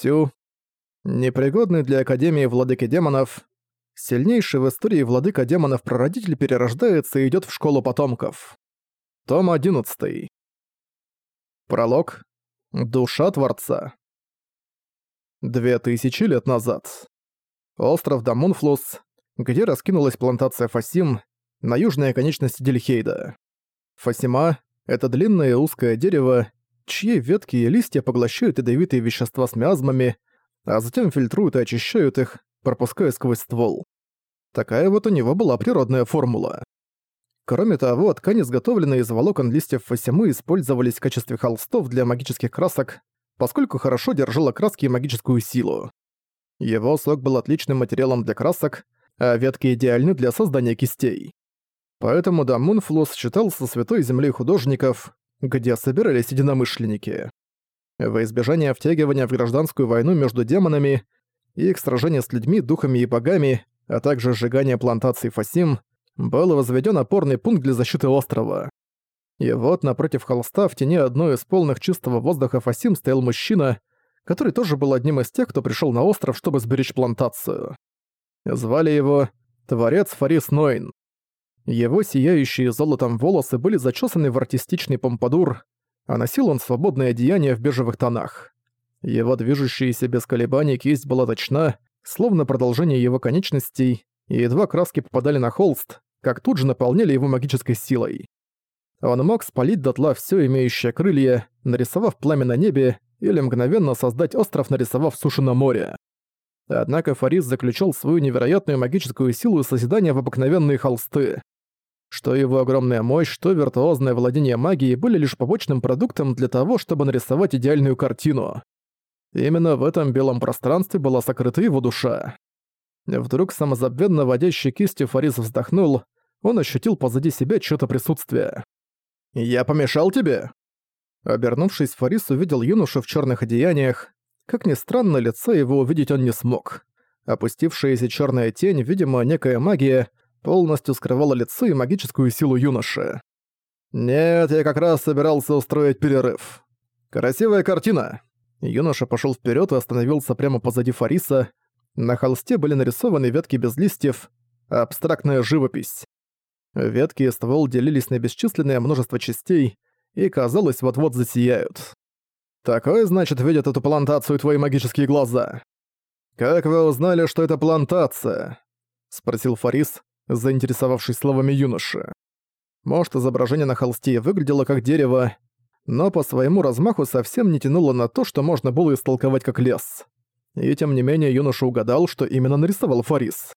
Сю, непригодный для Академии Владыки Демонов, сильнейший в истории Владыка Демонов-прародитель перерождается и идет в школу потомков. Том 11. Пролог. Душа Творца. Две тысячи лет назад. Остров Дамунфлус, где раскинулась плантация Фасим, на южной оконечности Дельхейда. Фасима — это длинное узкое дерево, чьи ветки и листья поглощают ядовитые вещества с миазмами, а затем фильтруют и очищают их, пропуская сквозь ствол. Такая вот у него была природная формула. Кроме того, ткани, изготовленные из волокон листьев фасимы, использовались в качестве холстов для магических красок, поскольку хорошо держала краски и магическую силу. Его сок был отличным материалом для красок, а ветки идеальны для создания кистей. Поэтому Дамунфлус считался святой землей художников, где собирались единомышленники. Во избежание втягивания в гражданскую войну между демонами и их сражения с людьми, духами и богами, а также сжигание плантаций Фасим, был возведен опорный пункт для защиты острова. И вот напротив холста в тени одной из полных чистого воздуха Фасим стоял мужчина, который тоже был одним из тех, кто пришел на остров, чтобы сберечь плантацию. Звали его Творец Фарис Нойн. Его сияющие золотом волосы были зачесаны в артистичный помпадур, а носил он свободное одеяние в бежевых тонах. Его движущаяся без колебаний кисть была точна, словно продолжение его конечностей, и едва краски попадали на холст, как тут же наполняли его магической силой. Он мог спалить дотла все имеющее крылья, нарисовав пламя на небе, или мгновенно создать остров, нарисовав сушу на море. Однако Фарис заключил свою невероятную магическую силу созидания в обыкновенные холсты. Что его огромная мощь, что виртуозное владение магией были лишь побочным продуктом для того, чтобы нарисовать идеальную картину. Именно в этом белом пространстве была сокрыта его душа. Вдруг самозабвенно водящий кистью Фарис вздохнул, он ощутил позади себя чьё-то присутствие. «Я помешал тебе?» Обернувшись, Фарис увидел юношу в черных одеяниях. Как ни странно, лица его увидеть он не смог. Опустившаяся черная тень, видимо, некая магия, полностью скрывала лицо и магическую силу юноши. «Нет, я как раз собирался устроить перерыв. Красивая картина!» Юноша пошел вперед и остановился прямо позади Фариса. На холсте были нарисованы ветки без листьев, абстрактная живопись. Ветки и ствол делились на бесчисленное множество частей и, казалось, вот-вот засияют. «Такое, значит, видят эту плантацию твои магические глаза?» «Как вы узнали, что это плантация?» — спросил Фарис, заинтересовавшись словами юноши. Может, изображение на холсте выглядело как дерево, но по своему размаху совсем не тянуло на то, что можно было истолковать как лес. И тем не менее юноша угадал, что именно нарисовал Фарис.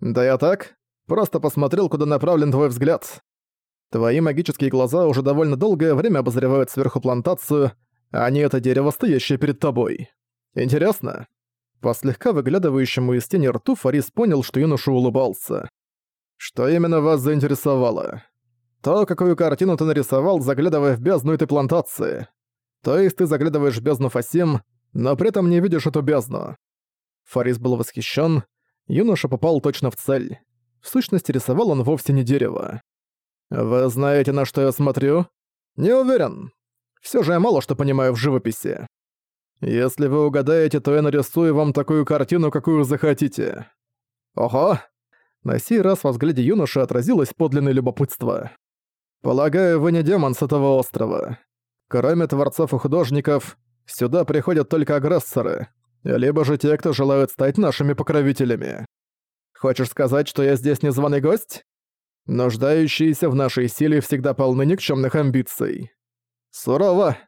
«Да я так, просто посмотрел, куда направлен твой взгляд. Твои магические глаза уже довольно долгое время обозревают сверху плантацию, а не это дерево, стоящее перед тобой. Интересно?» По слегка выглядывающему из тени рту Фарис понял, что юноша улыбался. Что именно вас заинтересовало? То, какую картину ты нарисовал, заглядывая в бездну этой плантации. То есть ты заглядываешь в бездну Фасим, но при этом не видишь эту бездну. Фарис был восхищен. Юноша попал точно в цель. В сущности, рисовал он вовсе не дерево. «Вы знаете, на что я смотрю?» «Не уверен. Все же я мало что понимаю в живописи. Если вы угадаете, то я нарисую вам такую картину, какую захотите». «Ого, на сей раз во взгляде юноши отразилось подлинное любопытство. «Полагаю, вы не демон с этого острова. Кроме творцов и художников, сюда приходят только агрессоры, либо же те, кто желают стать нашими покровителями. Хочешь сказать, что я здесь незваный гость? Нуждающиеся в нашей силе всегда полны никчемных амбиций. Сурово!»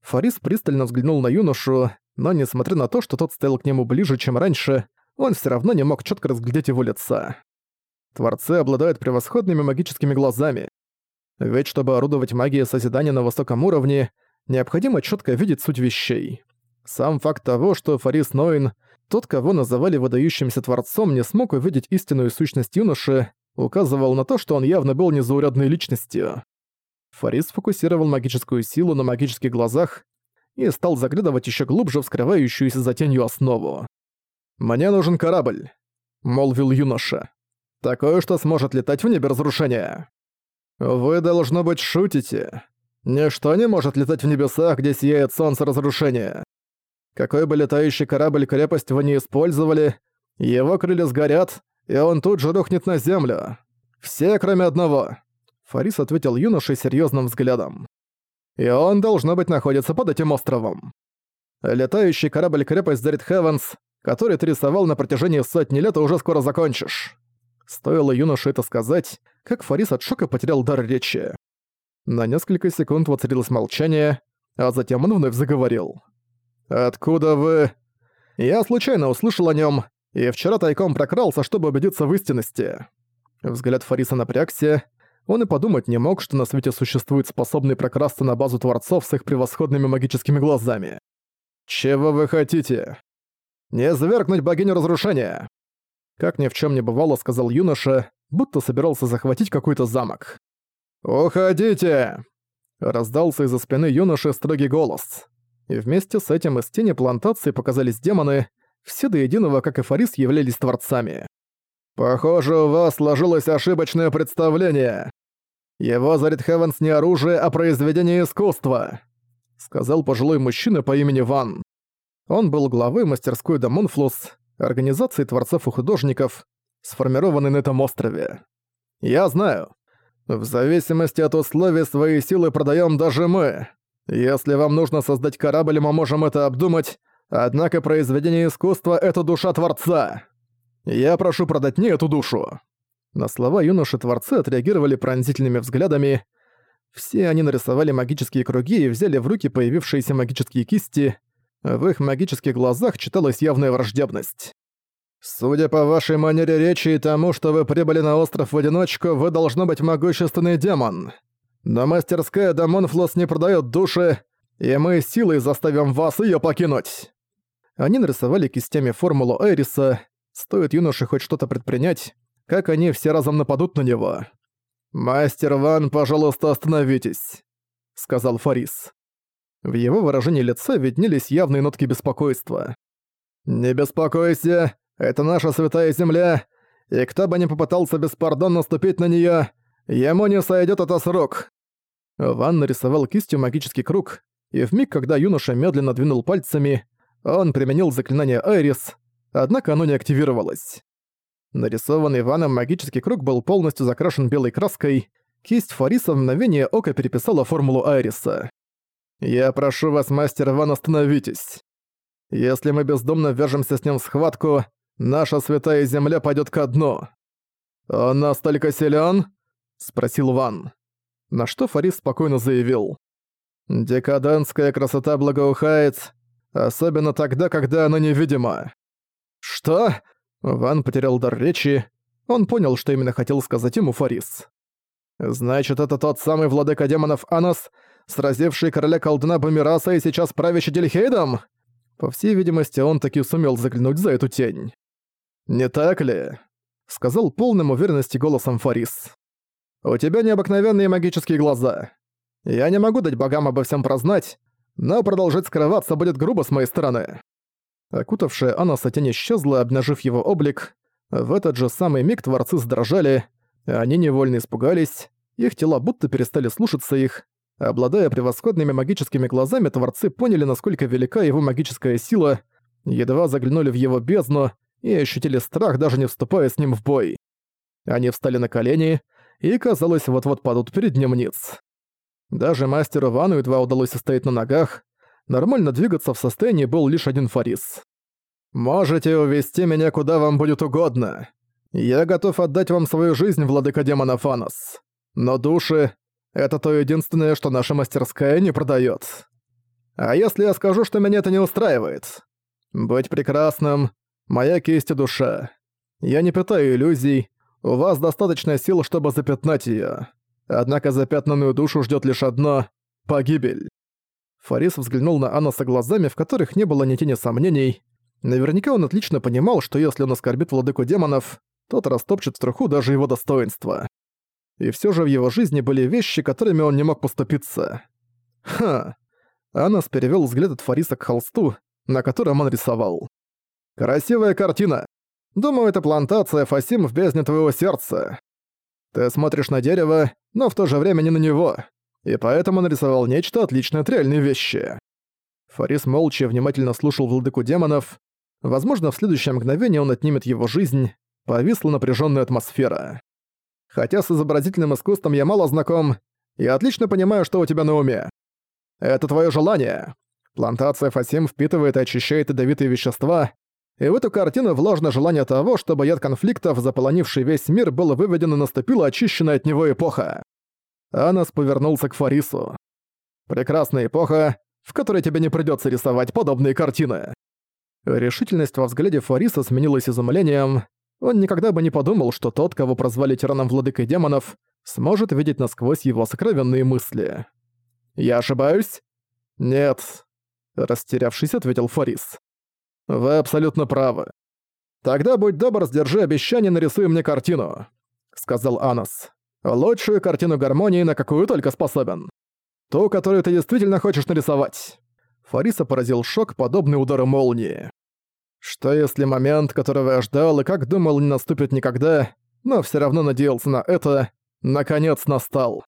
Фарис пристально взглянул на юношу, но несмотря на то, что тот стоял к нему ближе, чем раньше, он все равно не мог четко разглядеть его лица. Творцы обладают превосходными магическими глазами. Ведь чтобы орудовать магией созидания на высоком уровне, необходимо четко видеть суть вещей. Сам факт того, что Фарис Ноин, тот, кого называли выдающимся творцом, не смог увидеть истинную сущность юноши, указывал на то, что он явно был незаурядной личностью. Фарис фокусировал магическую силу на магических глазах и стал заглядывать еще глубже в скрывающуюся за тенью основу. «Мне нужен корабль», — молвил юноша. Такое, что сможет летать в небе разрушения. Вы, должно быть, шутите. Ничто не может летать в небесах, где сияет солнце разрушения. Какой бы летающий корабль-крепость вы не использовали, его крылья сгорят, и он тут же рухнет на землю. Все, кроме одного. Фарис ответил юноше серьезным взглядом. И он, должно быть, находится под этим островом. Летающий корабль-крепость Зарит Хевенс, который ты рисовал на протяжении сотни лет, уже скоро закончишь. Стоило юноше это сказать, как Фарис от шока потерял дар речи. На несколько секунд воцарилось молчание, а затем он вновь заговорил. «Откуда вы...» «Я случайно услышал о нем, и вчера тайком прокрался, чтобы убедиться в истинности». Взгляд Фариса напрягся, он и подумать не мог, что на свете существует способный прокрасться на базу Творцов с их превосходными магическими глазами. «Чего вы хотите?» «Не свергнуть богиню разрушения!» Как ни в чем не бывало, сказал юноша, будто собирался захватить какой-то замок. «Уходите!» Раздался из-за спины юноши строгий голос. И вместе с этим из тени плантации показались демоны, все до единого, как и Фарис, являлись творцами. «Похоже, у вас сложилось ошибочное представление. Его Зарит Хевенс не оружие, а произведение искусства», сказал пожилой мужчина по имени Ван. Он был главой мастерской Дамонфлус, организации творцов и художников, сформированной на этом острове. «Я знаю. В зависимости от условий свои силы продаем даже мы. Если вам нужно создать корабль, мы можем это обдумать, однако произведение искусства — это душа Творца. Я прошу продать не эту душу». На слова юноши-творцы отреагировали пронзительными взглядами. Все они нарисовали магические круги и взяли в руки появившиеся магические кисти. В их магических глазах читалась явная враждебность. «Судя по вашей манере речи и тому, что вы прибыли на остров в одиночку, вы должно быть могущественный демон. Но мастерская Дамонфлос не продает души, и мы силой заставим вас ее покинуть». Они нарисовали кистями формулу Эриса. Стоит юноше хоть что-то предпринять, как они все разом нападут на него. «Мастер Ван, пожалуйста, остановитесь», — сказал Фарис. В его выражении лица виднелись явные нотки беспокойства. «Не беспокойся, это наша святая земля, и кто бы ни попытался беспардонно ступить на неё, ему не сойдёт это с рук». Ван нарисовал кистью магический круг, и в миг, когда юноша медленно двинул пальцами, он применил заклинание Айрис, однако оно не активировалось. Нарисованный Иваном магический круг был полностью закрашен белой краской, кисть Фариса в мгновение ока переписала формулу Айриса. «Я прошу вас, мастер Иван, остановитесь. Если мы бездумно ввяжемся с ним в схватку, наша святая земля пойдет ко дну». «Он настолько силен? спросил Ван. На что Фарис спокойно заявил. «Декадентская красота благоухает, особенно тогда, когда она невидима». «Что?» Ван потерял дар речи. Он понял, что именно хотел сказать ему Фарис. «Значит, это тот самый владыка демонов Анос, сразивший короля колдуна Бумираса и сейчас правящий Дельхейдом?» По всей видимости, он таки сумел заглянуть за эту тень. «Не так ли?» — сказал полным уверенности голосом Фарис. «У тебя необыкновенные магические глаза. Я не могу дать богам обо всем прознать, но продолжать скрываться будет грубо с моей стороны». Окутавшая Анаса тень исчезла, обнажив его облик. В этот же самый миг творцы задрожали, они невольно испугались, их тела будто перестали слушаться их. Обладая превосходными магическими глазами, творцы поняли, насколько велика его магическая сила, едва заглянули в его бездну и ощутили страх, даже не вступая с ним в бой. Они встали на колени и, казалось, вот-вот падут перед ним ниц. Даже мастеру Вану едва удалось состоять на ногах, нормально двигаться в состоянии был лишь один Фарис. «Можете увести меня куда вам будет угодно. Я готов отдать вам свою жизнь, владыка демона Фанос. Но души — это то единственное, что наша мастерская не продает. А если я скажу, что меня это не устраивает? Быть прекрасным — моя кисть и душа. Я не питаю иллюзий, у вас достаточно сил, чтобы запятнать ее. Однако запятнанную душу ждет лишь одно — погибель. Фарис взглянул на Анаса глазами, в которых не было ни тени сомнений. Наверняка он отлично понимал, что если он оскорбит владыку демонов, тот растопчет в труху даже его достоинство. И все же в его жизни были вещи, которыми он не мог поступиться. Ха. Анас перевел взгляд от Фариса к холсту, на котором он рисовал. «Красивая картина. Думаю, это плантация Фасим в бездне твоего сердца. Ты смотришь на дерево, но в то же время не на него и поэтому нарисовал нечто отличное от реальной вещи. Фарис молча внимательно слушал владыку демонов. Возможно, в следующее мгновение он отнимет его жизнь. Повисла напряженная атмосфера. Хотя с изобразительным искусством я мало знаком, я отлично понимаю, что у тебя на уме. Это твое желание. Плантация Фасим впитывает и очищает ядовитые вещества, и в эту картину вложено желание того, чтобы яд конфликтов, заполонивший весь мир, был выведен и наступила очищенная от него эпоха. Анас повернулся к Фарису. «Прекрасная эпоха, в которой тебе не придётся рисовать подобные картины». Решительность во взгляде Фариса сменилась изумлением. Он никогда бы не подумал, что тот, кого прозвали тираном владыкой демонов, сможет видеть насквозь его сокровенные мысли. «Я ошибаюсь?» «Нет», — растерявшись, ответил Фарис. «Вы абсолютно правы. Тогда будь добр, сдержи обещание, нарисуй мне картину», — сказал Анос. «Лучшую картину гармонии, на какую только способен. Ту, которую ты действительно хочешь нарисовать». Фариса поразил шок, подобный удару молнии. Что если момент, которого я ждал и как думал, не наступит никогда, но все равно надеялся на это, наконец настал.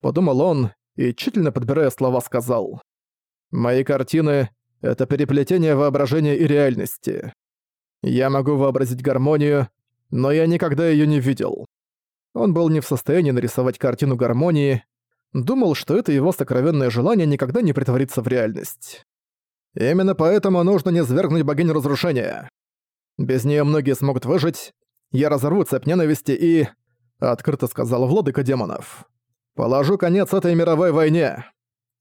Подумал он и, тщательно подбирая слова, сказал. «Мои картины это переплетение воображения и реальности. Я могу вообразить гармонию, но я никогда её не видел. Он был не в состоянии нарисовать картину гармонии, думал, что это его сокровенное желание никогда не притворится в реальность. Именно поэтому нужно не свергнуть богиню разрушения. Без неё многие смогут выжить, я разорву цепь ненависти и... Открыто сказал владыка демонов. Положу конец этой мировой войне.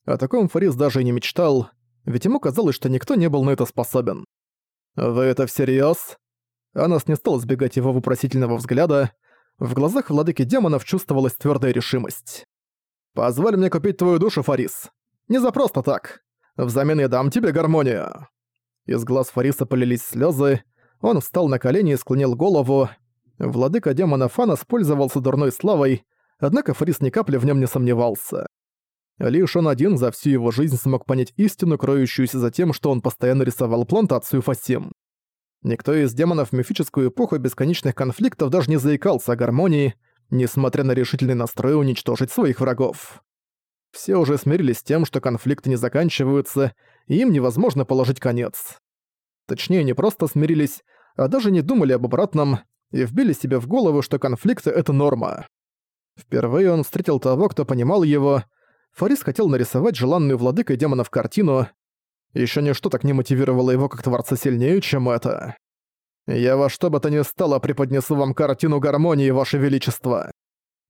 О таком Фарис даже и не мечтал, ведь ему казалось, что никто не был на это способен. «Вы это всерьёз?» Анас не стал избегать его вопросительного взгляда. В глазах владыки демонов чувствовалась твёрдая решимость. «Позволь мне купить твою душу, Фарис. Не за просто так. Взамен я дам тебе гармонию». Из глаз Фариса полились слёзы. Он встал на колени и склонил голову. Владыка демонов Анас пользовался дурной славой, однако Фарис ни капли в нём не сомневался. Лишь он один за всю его жизнь смог понять истину, кроющуюся за тем, что он постоянно рисовал плантацию Фасим. Никто из демонов в мифическую эпоху бесконечных конфликтов даже не заикался о гармонии, несмотря на решительный настрой уничтожить своих врагов. Все уже смирились с тем, что конфликты не заканчиваются, и им невозможно положить конец. Точнее, не просто смирились, а даже не думали об обратном и вбили себе в голову, что конфликты — это норма. Впервые он встретил того, кто понимал его — Фарис хотел нарисовать желанную владыкой демонов картину. Ещё ничто так не мотивировало его как творца сильнее, чем это. «Я во что бы то ни стало преподнесу вам картину гармонии, ваше величество!»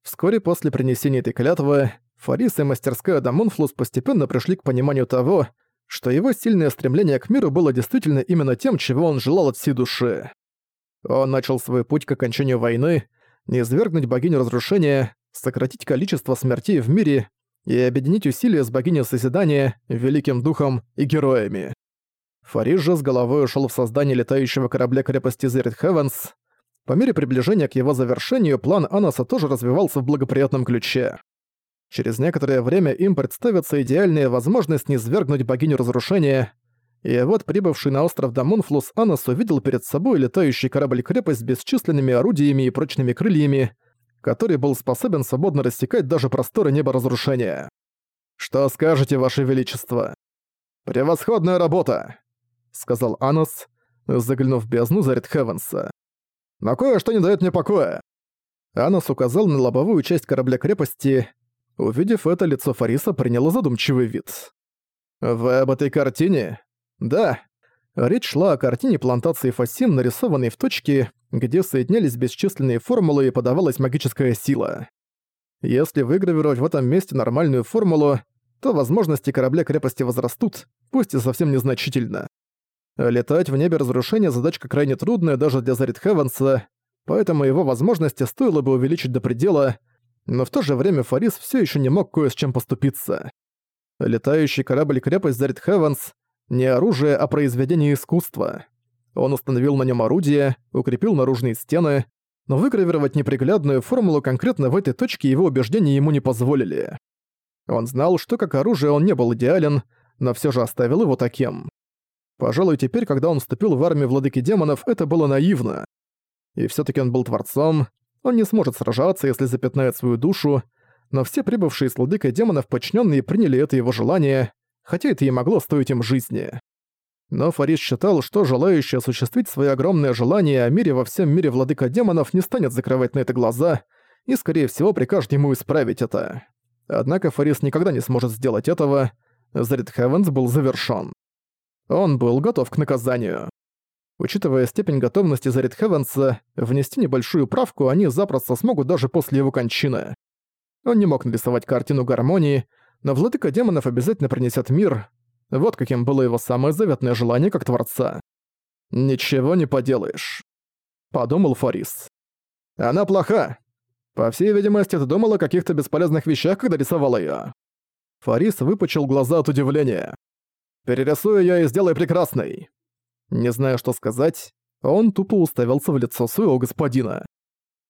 Вскоре после принесения этой клятвы, Фарис и мастерская Дамунфлус постепенно пришли к пониманию того, что его сильное стремление к миру было действительно именно тем, чего он желал от всей души. Он начал свой путь к окончанию войны, не свергнуть богиню разрушения, сократить количество смертей в мире и объединить усилия с богиней Созидания, Великим Духом и героями. Фариж же с головой ушел в создание летающего корабля крепости Зерит Хевенс. По мере приближения к его завершению, план Анаса тоже развивался в благоприятном ключе. Через некоторое время им представится идеальная возможность низвергнуть богиню разрушения, и вот прибывший на остров Дамунфлус Анас увидел перед собой летающий корабль-крепость с бесчисленными орудиями и прочными крыльями, который был способен свободно рассекать даже просторы неба разрушения. «Что скажете, Ваше Величество?» «Превосходная работа!» — сказал Анос, заглянув в бездну Зарит Хевенса. «Но кое-что не дает мне покоя». Анос указал на лобовую часть корабля-крепости. Увидев это, лицо Фариса приняло задумчивый вид. «Вы об этой картине?» «Да». Речь шла о картине плантации Фасим, нарисованной в точке, где соединялись бесчисленные формулы и подавалась магическая сила. Если выгравировать в этом месте нормальную формулу, то возможности корабля-крепости возрастут, пусть и совсем незначительно. Летать в небе разрушения задачка крайне трудная даже для Зарит Хевенса, поэтому его возможности стоило бы увеличить до предела, но в то же время Фарис все еще не мог кое с чем поступиться. Летающий корабль-крепость Зарит Хевенс — не оружие, а произведение искусства. Он установил на нем орудие, укрепил наружные стены, но выгравировать неприглядную формулу конкретно в этой точке его убеждения ему не позволили. Он знал, что как оружие он не был идеален, но все же оставил его таким. Пожалуй, теперь, когда он вступил в армию владыки демонов, это было наивно. И все таки он был творцом, он не сможет сражаться, если запятнает свою душу, но все прибывшие с владыкой демонов подчиненные приняли это его желание, хотя это и могло стоить им жизни. Но Фарис считал, что желающий осуществить свои огромные желания о мире во всем мире владыка демонов не станет закрывать на это глаза и, скорее всего, прикажет ему исправить это. Однако Фарис никогда не сможет сделать этого. Зарит Хевенс был завершён. Он был готов к наказанию. Учитывая степень готовности Зарит Хевенса, внести небольшую правку они запросто смогут даже после его кончины. Он не мог нарисовать картину гармонии, но владыка демонов обязательно принесет мир. Вот каким было его самое заветное желание как творца. «Ничего не поделаешь», — подумал Форис. «Она плоха. По всей видимости, ты думал о каких-то бесполезных вещах, когда рисовал её». Форис выпучил глаза от удивления. «Перерисуй её и сделай прекрасной». Не зная, что сказать, он тупо уставился в лицо своего господина.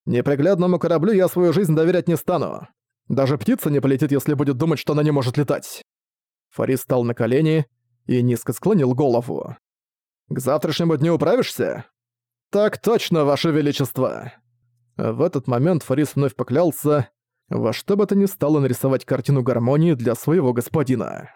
«Неприглядному кораблю я свою жизнь доверять не стану. Даже птица не полетит, если будет думать, что она не может летать. Фарис встал на колени и низко склонил голову. «К завтрашнему дню управишься?» «Так точно, Ваше Величество!» В этот момент Фарис вновь поклялся, во что бы то ни стало нарисовать картину гармонии для своего господина.